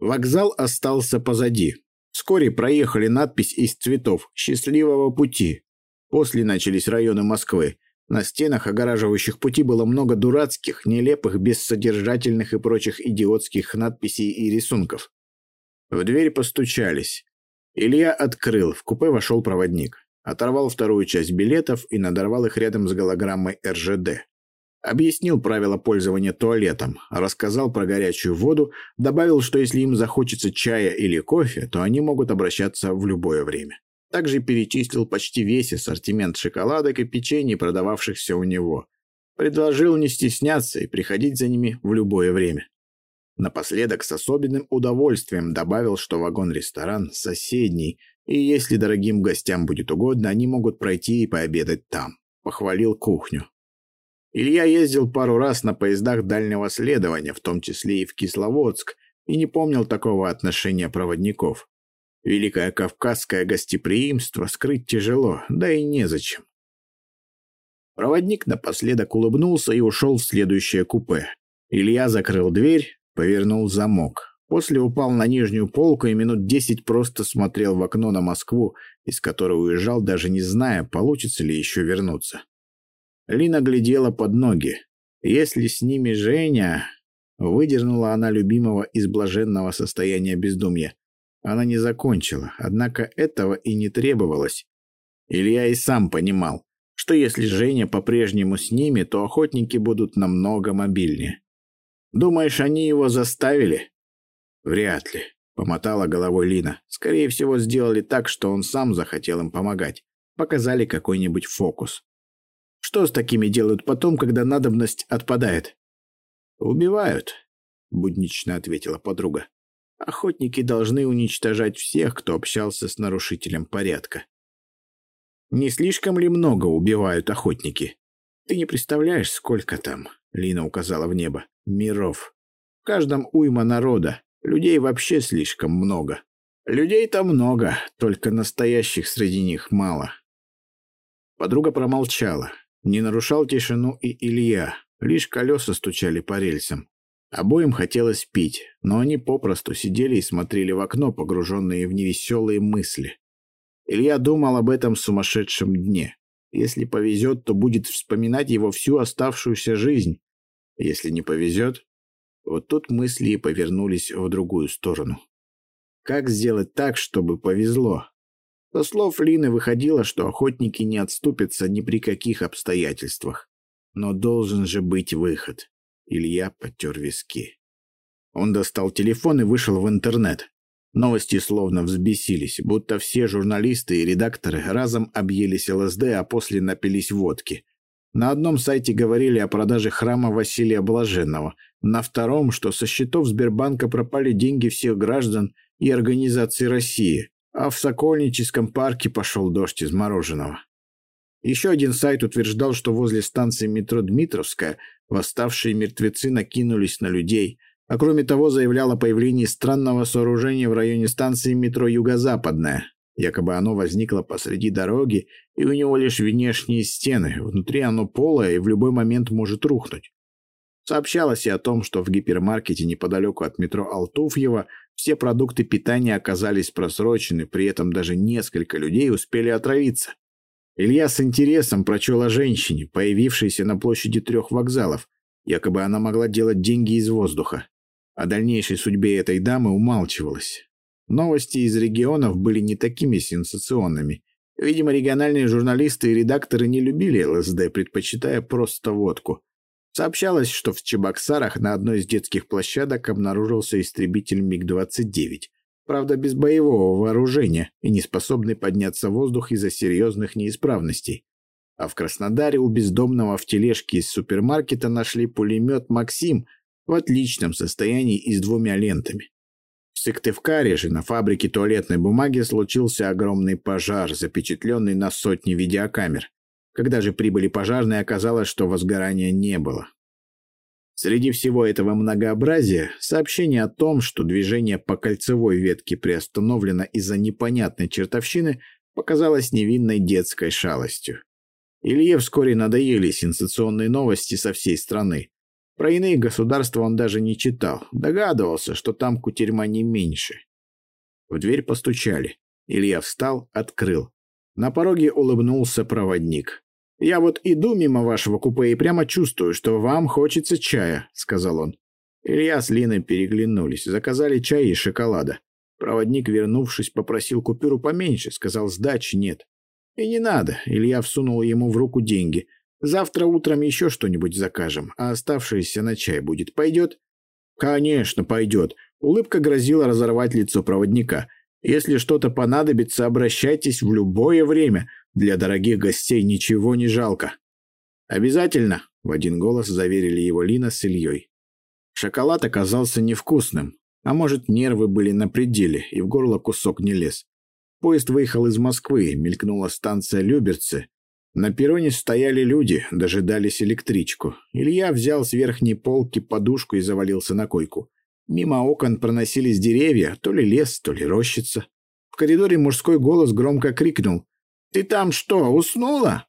Вокзал остался позади. Вскоре проехали надпись из цветов «Счастливого пути». После начались районы Москвы. На стенах, огораживающих пути, было много дурацких, нелепых, бессодержательных и прочих идиотских надписей и рисунков. В дверь постучались. Илья открыл, в купе вошел проводник. Оторвал вторую часть билетов и надорвал их рядом с голограммой РЖД. Объяснил правила пользования туалетом, рассказал про горячую воду, добавил, что если им захочется чая или кофе, то они могут обращаться в любое время. Также перечислил почти весь ассортимент шоколадок и печенье, продававшихся у него. Предложил не стесняться и приходить за ними в любое время. Напоследок с особенным удовольствием добавил, что вагон-ресторан соседний, и если дорогим гостям будет угодно, они могут пройти и пообедать там. Похвалил кухню. Илья ездил пару раз на поездах дальнего следования, в том числе и в Кисловодск, и не помнил такого отношения проводников. Великое кавказское гостеприимство скрыть тяжело, да и незачем. Проводник напоследок улыбнулся и ушел в следующее купе. Илья закрыл дверь, повернул замок. После упал на нижнюю полку и минут десять просто смотрел в окно на Москву, из которой уезжал, даже не зная, получится ли еще вернуться. Лина глядела под ноги. Если с ними Женя... Выдернула она любимого из блаженного состояния бездумья. Она не закончила, однако этого и не требовалось. Илья и сам понимал, что если Женя по-прежнему с ними, то охотники будут намного мобильнее. «Думаешь, они его заставили?» «Вряд ли», — помотала головой Лина. «Скорее всего, сделали так, что он сам захотел им помогать. Показали какой-нибудь фокус. Что с такими делают потом, когда надобность отпадает?» «Убивают», — буднично ответила подруга. Охотники должны уничтожать всех, кто общался с нарушителем порядка. Не слишком ли много убивают охотники? Ты не представляешь, сколько там, Лина указала в небо, миров. В каждом уйма народа, людей вообще слишком много. Людей-то много, только настоящих среди них мало. Подруга промолчала. Не нарушал тишину и Илья, лишь колеса стучали по рельсам. Обоим хотелось пить, но они попросту сидели и смотрели в окно, погруженные в невеселые мысли. Илья думал об этом сумасшедшем дне. Если повезет, то будет вспоминать его всю оставшуюся жизнь. Если не повезет, вот тут мысли и повернулись в другую сторону. Как сделать так, чтобы повезло? Со слов Лины выходило, что охотники не отступятся ни при каких обстоятельствах. Но должен же быть выход. Илья потер виски. Он достал телефон и вышел в интернет. Новости словно взбесились, будто все журналисты и редакторы разом объелись ЛСД, а после напились водки. На одном сайте говорили о продаже храма Василия Блаженного, на втором, что со счетов Сбербанка пропали деньги всех граждан и организаций России, а в Сокольническом парке пошел дождь из мороженого. Еще один сайт утверждал, что возле станции метро Дмитровская восставшие мертвецы накинулись на людей, а кроме того заявлял о появлении странного сооружения в районе станции метро Юго-Западная. Якобы оно возникло посреди дороги, и у него лишь внешние стены, внутри оно полое и в любой момент может рухнуть. Сообщалось и о том, что в гипермаркете неподалеку от метро Алтуфьево все продукты питания оказались просрочены, при этом даже несколько людей успели отравиться. Илья с интересом прочел о женщине, появившейся на площади трех вокзалов. Якобы она могла делать деньги из воздуха. О дальнейшей судьбе этой дамы умалчивалось. Новости из регионов были не такими сенсационными. Видимо, региональные журналисты и редакторы не любили ЛСД, предпочитая просто водку. Сообщалось, что в Чебоксарах на одной из детских площадок обнаружился истребитель МиГ-29 правда без боевого вооружения и не способный подняться в воздух из-за серьезных неисправностей. А в Краснодаре у бездомного в тележке из супермаркета нашли пулемет «Максим» в отличном состоянии и с двумя лентами. В Сыктывкаре же на фабрике туалетной бумаги случился огромный пожар, запечатленный на сотни видеокамер. Когда же прибыли пожарные, оказалось, что возгорания не было. Среди всего этого многообразия сообщение о том, что движение по кольцевой ветке приостановлено из-за непонятной чертовщины, показалось невинной детской шалостью. Илье вскоре надоели сенсационные новости со всей страны. Про иные государства он даже не читал. Догадывался, что там кутерьма не меньше. В дверь постучали. Илья встал, открыл. На пороге улыбнулся проводник. «Я вот иду мимо вашего купе и прямо чувствую, что вам хочется чая», — сказал он. Илья с Линой переглянулись, заказали чай и шоколада. Проводник, вернувшись, попросил купюру поменьше, сказал, сдачи нет. И не надо, Илья всунул ему в руку деньги. Завтра утром еще что-нибудь закажем, а оставшееся на чай будет. Пойдет? Конечно, пойдет. Улыбка грозила разорвать лицо проводника. Если что-то понадобится, обращайтесь в любое время. Для дорогих гостей ничего не жалко. Обязательно, в один голос заверили его Лина с Ильей. Шоколад оказался невкусным, а может, нервы были на пределе, и в горло кусок не лез. Поезд выехал из Москвы, мелькнула станция Люберцы. На перроне стояли люди, дожидались электричку. Илья взял с верхней полки подушку и завалился на койку. Мимо окон проносились деревья, то ли лес, то ли рощица. В коридоре мужской голос громко крикнул. «Ты там что, уснула?»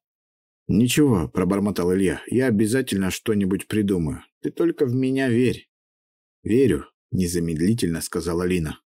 «Ничего», — пробормотал Илья, — «я обязательно что-нибудь придумаю. Ты только в меня верь». «Верю», — незамедлительно сказала Лина.